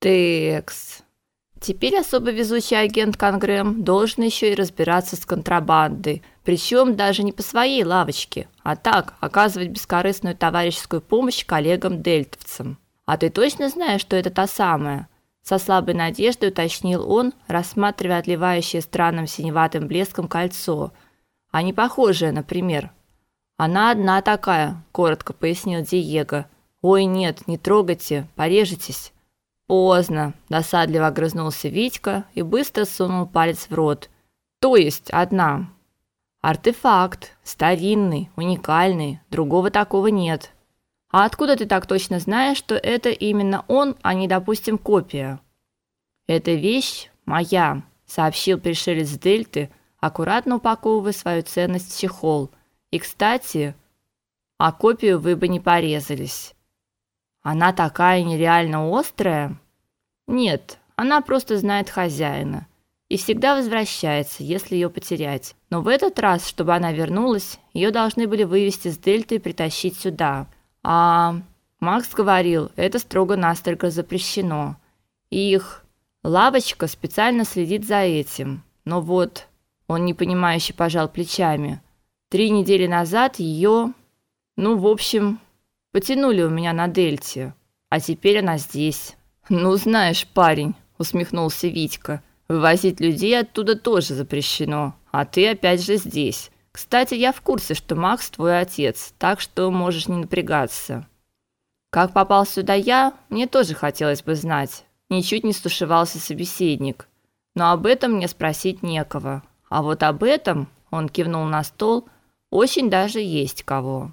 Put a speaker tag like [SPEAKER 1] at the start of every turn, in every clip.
[SPEAKER 1] Текс. Теперь особо везучий агент Конгрэм должен еще и разбираться с контрабандой, причем даже не по своей лавочке, а так оказывать бескорыстную товарищескую помощь коллегам-дельтовцам. А ты точно знаешь, что это та самая? Со слабой надеждой уточнил он, рассматривая отливающее странным синеватым блеском кольцо. А не похожее, например. Она одна такая, коротко пояснил Диего. Ой, нет, не трогайте, порежетесь. Поздно, досадливо огрызнулся Витька и быстро сунул палец в рот. То есть одна. Артефакт, старинный, уникальный, другого такого нет. А откуда ты так точно знаешь, что это именно он, а не, допустим, копия? Эта вещь моя, сообщил пришелец Дельты, аккуратно упаковывая свою ценность в чехол. И, кстати, а копию вы бы не порезались. Она такая нереально острая? Нет, она просто знает хозяина и всегда возвращается, если ее потерять. Но в этот раз, чтобы она вернулась, ее должны были вывести с Дельты и притащить сюда. А Макс говорил, это строго-настрого запрещено. Их лавочка специально следит за этим. Но вот он непонимающе пожал плечами. Три недели назад ее, ну, в общем, Потянули у меня на дельте, а теперь она здесь. Ну, знаешь, парень, усмехнулся Витька. Вывозить людей оттуда тоже запрещено, а ты опять же здесь. Кстати, я в курсе, что Макс твой отец, так что можешь не напрягаться. Как попал сюда я, мне тоже хотелось бы знать. Ничуть не стушевался собеседник. Но об этом мне спросить некого. А вот об этом, он кивнул на стол, очень даже есть кого.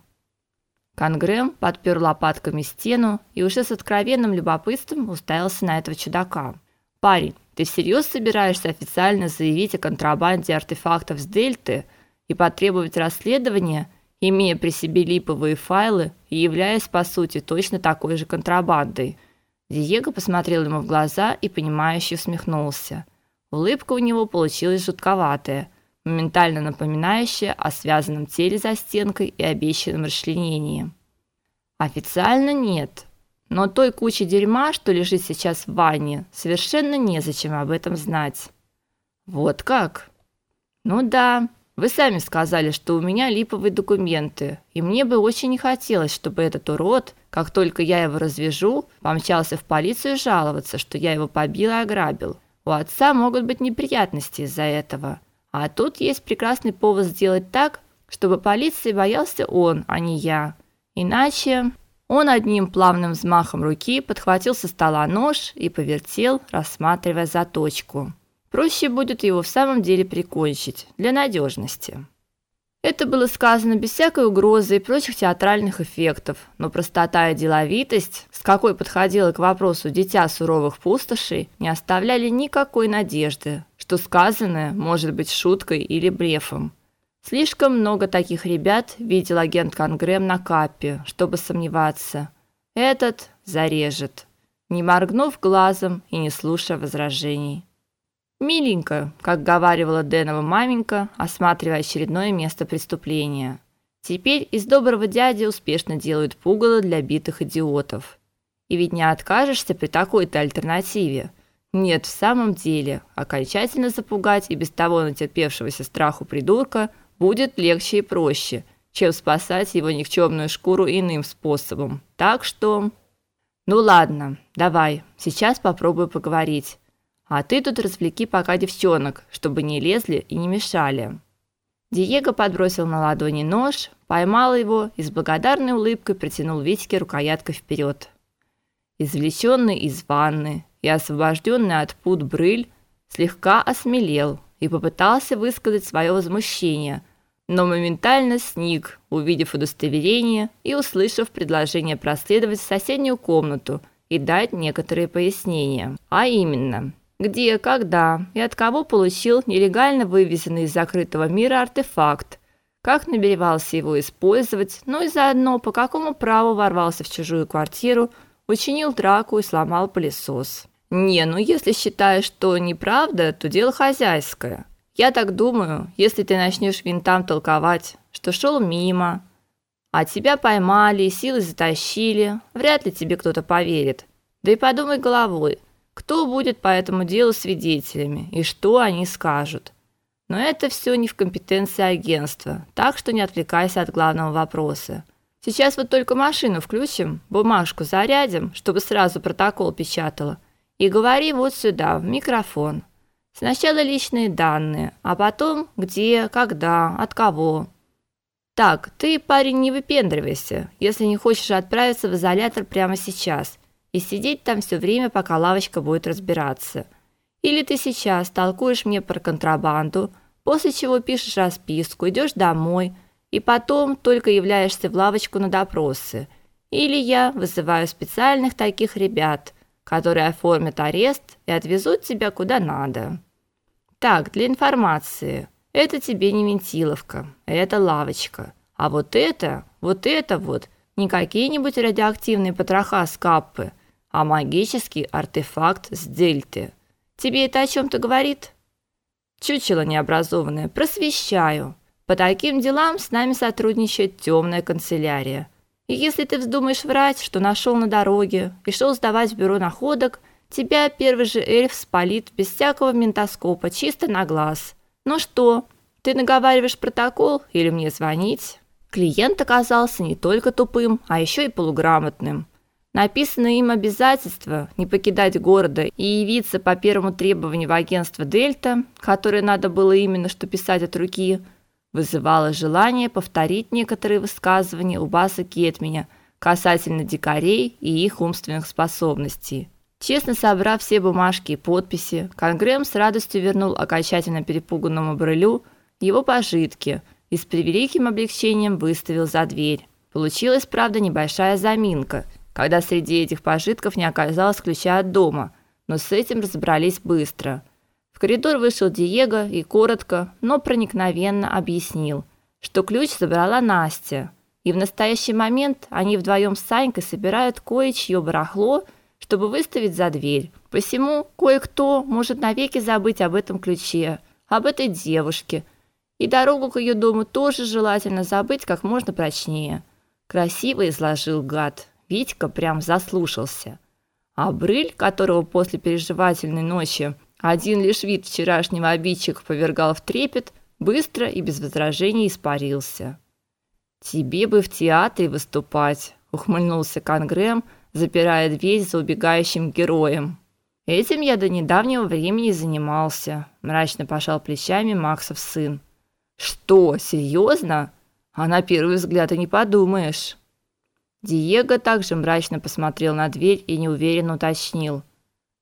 [SPEAKER 1] Конгрэм подпер лопатками стену и уже с откровенным любопытством уставился на этого чудака. Парень, ты всерьез собираешься официально заявить о контрабанде артефактов с Дельты и потребовать расследования, имея при себе липовые файлы и являясь по сути точно такой же контрабандой? Диего посмотрел ему в глаза и понимающе усмехнулся. Улыбка у него получилась жутковатая моментально напоминающее о связанном теле за стенкой и обещанном расчленении. Официально нет, но той куче дерьма, что лежит сейчас в ванне, совершенно незачем об этом знать. Вот как? Ну да, вы сами сказали, что у меня липовые документы, и мне бы очень не хотелось, чтобы этот урод, как только я его развяжу, помчался в полицию жаловаться, что я его побил и ограбил. У отца могут быть неприятности из-за этого. А тут есть прекрасный повод сделать так, чтобы полиции боялся он, а не я. Иначе он одним плавным взмахом руки подхватил со стола нож и повертел, рассматривая заточку. Проще будет его в самом деле прикончить для надежности. Это было сказано без всякой угрозы и прочих театральных эффектов, но простота и деловитость, с какой подходило к вопросу дитя суровых пустошей, не оставляли никакой надежды, что сказанное может быть шуткой или блефом. Слишком много таких ребят видел агент Конгрэм на капе, чтобы сомневаться. Этот зарежет, не моргнув глазом и не слушая возражений. Миленько, как говаривала Денова маменька, осматривая очередное место преступления. Теперь из доброго дяди успешно делают пугало для битых идиотов. И ведь не откажешься при такой-то альтернативе. Нет, в самом деле, окончательно запугать и без того натерпевшегося страху придурка будет легче и проще, чем спасать его никчемную шкуру иным способом. Так что Ну ладно, давай. Сейчас попробую поговорить. А ты тут развлеки пока девчонок, чтобы не лезли и не мешали. Диего подбросил на ладони нож, поймал его и с благодарной улыбкой протянул Витьке рукояткой вперед. Извлеченный из ванны, и освобожденный от пут Брыль слегка осмелел и попытался высказать свое возмущение, но моментально сник, увидев удостоверение и услышав предложение проследовать в соседнюю комнату и дать некоторые пояснения. А именно, где, когда и от кого получил нелегально вывезенный из закрытого мира артефакт, как намеревался его использовать, ну и заодно по какому праву ворвался в чужую квартиру учинил драку и сломал пылесос. Не, ну если считаешь, что неправда, то дело хозяйское. Я так думаю, если ты начнешь винтам толковать, что шел мимо, а тебя поймали, силой затащили, вряд ли тебе кто-то поверит. Да и подумай головой. кто будет по этому делу свидетелями и что они скажут. Но это все не в компетенции агентства, так что не отвлекайся от главного вопроса. Сейчас вот только машину включим, бумажку зарядим, чтобы сразу протокол печатала, и говори вот сюда, в микрофон. Сначала личные данные, а потом где, когда, от кого. Так, ты, парень, не выпендривайся, если не хочешь отправиться в изолятор прямо сейчас и сидеть там все время, пока лавочка будет разбираться. Или ты сейчас толкуешь мне про контрабанду, после чего пишешь расписку, идешь домой и потом только являешься в лавочку на допросы. Или я вызываю специальных таких ребят, которые оформят арест и отвезут тебя куда надо. Так, для информации. Это тебе не Вентиловка, это лавочка. А вот это, вот это вот не какие-нибудь радиоактивные потроха с каппы, а магический артефакт с дельты. Тебе это о чем то говорит? Чучело необразованное, просвещаю. По таким делам с нами сотрудничает темная канцелярия. И если ты вздумаешь врать, что нашел на дороге и шел сдавать в бюро находок, тебя первый же эльф спалит без всякого ментоскопа, чисто на глаз. Ну что, ты наговариваешь протокол или мне звонить? Клиент оказался не только тупым, а еще и полуграмотным. Написанное им обязательство не покидать города и явиться по первому требованию в агентство Дельта, которое надо было именно что писать от руки, вызывало желание повторить некоторые высказывания у Баса Кетменя касательно дикарей и их умственных способностей. Честно собрав все бумажки и подписи, Конгрэм с радостью вернул окончательно перепуганному Брылю его пожитки и с превеликим облегчением выставил за дверь. Получилась, правда, небольшая заминка – когда среди этих пожитков не оказалось ключа от дома, но с этим разобрались быстро. В коридор вышел Диего и коротко, но проникновенно объяснил, что ключ забрала Настя, и в настоящий момент они вдвоем с Санькой собирают кое-чье барахло, чтобы выставить за дверь. Посему кое-кто может навеки забыть об этом ключе, об этой девушке, и дорогу к ее дому тоже желательно забыть как можно прочнее. Красиво изложил гад. Витька прям заслушался. А Брыль, которого после переживательной ночи один лишь вид вчерашнего обидчика повергал в трепет, быстро и без возражений испарился. Тебе бы в театре выступать, ухмыльнулся Конгрэм, запирая дверь за убегающим героем. Этим я до недавнего времени занимался, мрачно пожал плечами Максов сын. Что, серьезно? А на первый взгляд и не подумаешь. Диего также мрачно посмотрел на дверь и неуверенно уточнил: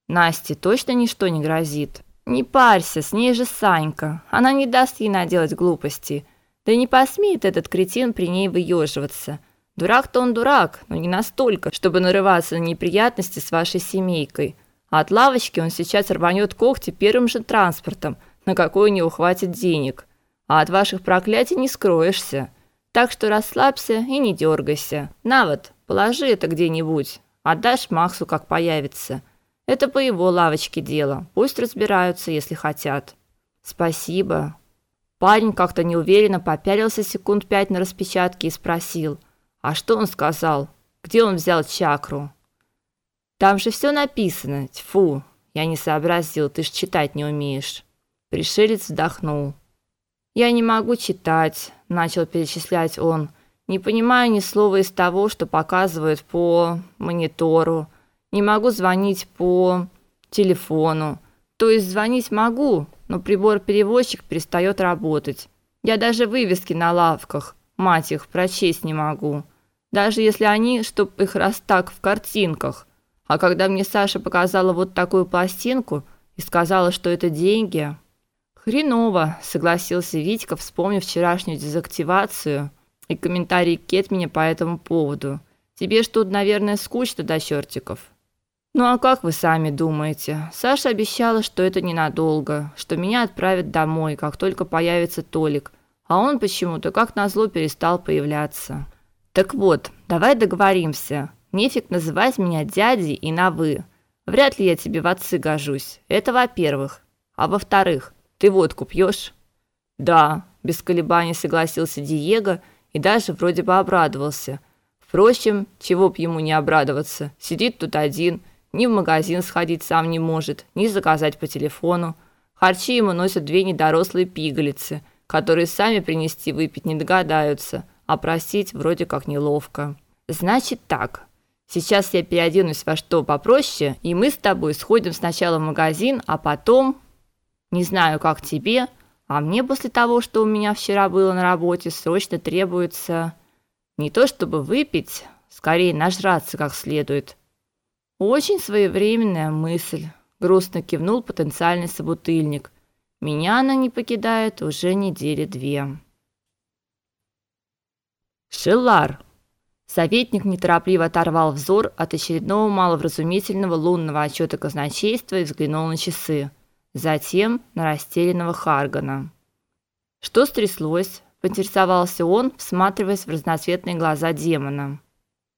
[SPEAKER 1] "Насте точно ничто не грозит? Не парься, с ней же Санька. Она не даст ей наделать глупости. Да и не посмеет этот кретин при ней выеживаться. Дурак-то он дурак, но не настолько, чтобы нарываться на неприятности с вашей семейкой. А от лавочки он сейчас рванет когти первым же транспортом, на какой у него хватит денег. А от ваших проклятий не скроешься. Так что расслабься и не дергайся. На вот, положи это где-нибудь. Отдашь Максу, как появится. Это по его лавочке дело. Пусть разбираются, если хотят. Спасибо. Парень как-то неуверенно попялился секунд пять на распечатке и спросил: "А что он сказал? Где он взял чакру?" Там же все написано. Тьфу, я не сообразил, ты ж читать не умеешь. Пришелец вздохнул. Я не могу читать, начал перечислять он. Не понимаю ни слова из того, что показывают по монитору. Не могу звонить по телефону. То есть звонить могу, но прибор-переводчик перестает работать. Я даже вывески на лавках, мать их, прочесть не могу. Даже если они, чтоб их раз так в картинках. А когда мне Саша показала вот такую пластинку и сказала, что это деньги, Хреново, согласился Витька, вспомнив вчерашнюю дезактивацию и комментарий Кетменя по этому поводу. Тебе ж тут, наверное, скучно до чертиков. Ну а как вы сами думаете? Саша обещала, что это ненадолго, что меня отправят домой, как только появится Толик. А он почему-то как назло перестал появляться. Так вот, давай договоримся. Нефиг называть меня дядей и на вы. Вряд ли я тебе в отцы гожусь. Это во-первых. А во-вторых, ты водку пьешь?» «Да», – без колебаний согласился Диего и даже вроде бы обрадовался. Впрочем, чего б ему не обрадоваться? Сидит тут один, Ни в магазин сходить сам не может, ни заказать по телефону. Харчи ему носят две недорослые пигалицы, которые сами принести выпить не догадаются, а просить вроде как неловко. Значит так. Сейчас я переоденусь во что попроще, и мы с тобой сходим сначала в магазин, а потом не знаю, как тебе, а мне после того, что у меня вчера было на работе, срочно требуется не то чтобы выпить, скорее нажраться как следует. Очень своевременная мысль, грустно кивнул потенциальный собутыльник. Меня она не покидает уже недели две. Шелар. Советник неторопливо оторвал взор от очередного маловразумительного лунного отчета казначейства и взглянул на часы затем на растерянного Харгана. Что стряслось? поинтересовался он, всматриваясь в разноцветные глаза демона.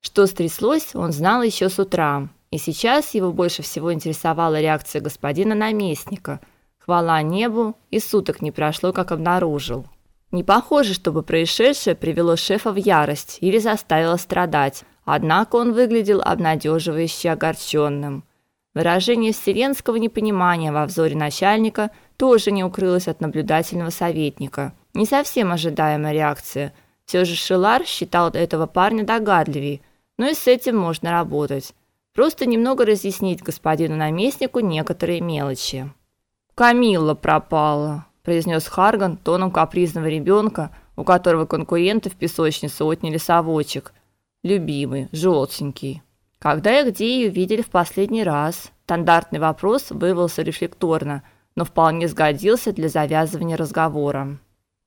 [SPEAKER 1] Что стряслось, он знал еще с утра, и сейчас его больше всего интересовала реакция господина наместника. Хвала небу, и суток не прошло, как обнаружил. Не похоже, чтобы происшедшее привело шефа в ярость или заставило страдать. Однако он выглядел обнадеживающе огорченным. Выражение вселенского непонимания во взоре начальника тоже не укрылось от наблюдательного советника. Не совсем ожидаемая реакция. Все же Шилар считал этого парня догадливее, но и с этим можно работать. Просто немного разъяснить господину наместнику некоторые мелочи. Камилла пропала, произнес Харган тоном капризного ребенка, у которого конкуренты в песочнице отняли совочек. Любимый, желтенький. Когда и где ее видели в последний раз? Стандартный вопрос вывелся рефлекторно, но вполне сгодился для завязывания разговора.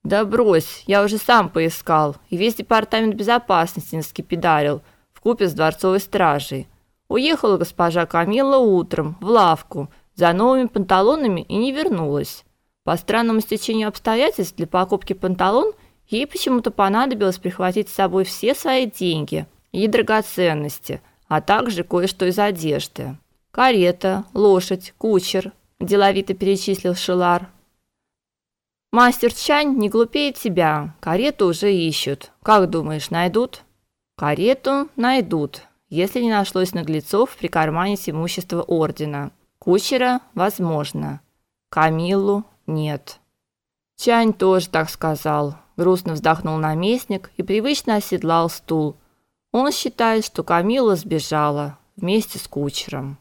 [SPEAKER 1] Да брось, я уже сам поискал, и весь департамент безопасности наскепидарил вкупе с дворцовой стражей. Уехала госпожа Камилла утром в лавку за новыми панталонами и не вернулась. По странному стечению обстоятельств для покупки панталон ей почему-то понадобилось прихватить с собой все свои деньги и драгоценности – а также кое-что из одежды. Карета, лошадь, кучер, деловито перечислил Шилар. Мастер Чань не глупее тебя. Карету уже ищут. Как думаешь, найдут? Карету найдут, если не нашлось наглецов при кармане с имущества ордена. Кучера возможно. Камилу нет. Чань тоже так сказал. Грустно вздохнул наместник и привычно оседлал стул, он считает, что Камила сбежала вместе с кучером.